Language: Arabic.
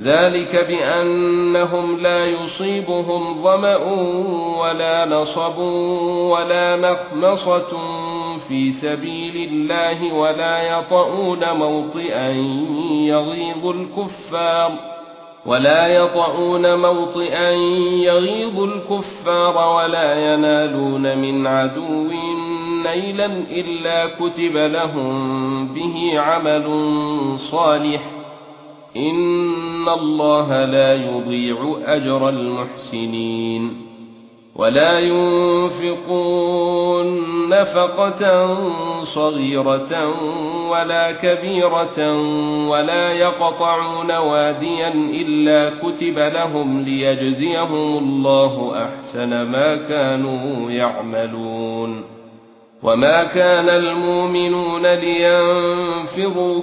ذلك بأنهم لا يصيبهم ظمأ ولا نصب ولا مخمصة في سبيل الله ولا يطؤون موطئا يغيظ الكفار ولا يطؤون موطئا يغيظ الكفار ولا ينالون من عدو نيلا إلا كتب لهم به عمل صالح ان الله لا يضيع اجر المحسنين ولا ينفقون نفقه صغيره ولا كبيره ولا يقطعون واديا الا كتب لهم ليجزيهم الله احسن ما كانوا يعملون وما كان المؤمنون لينفروا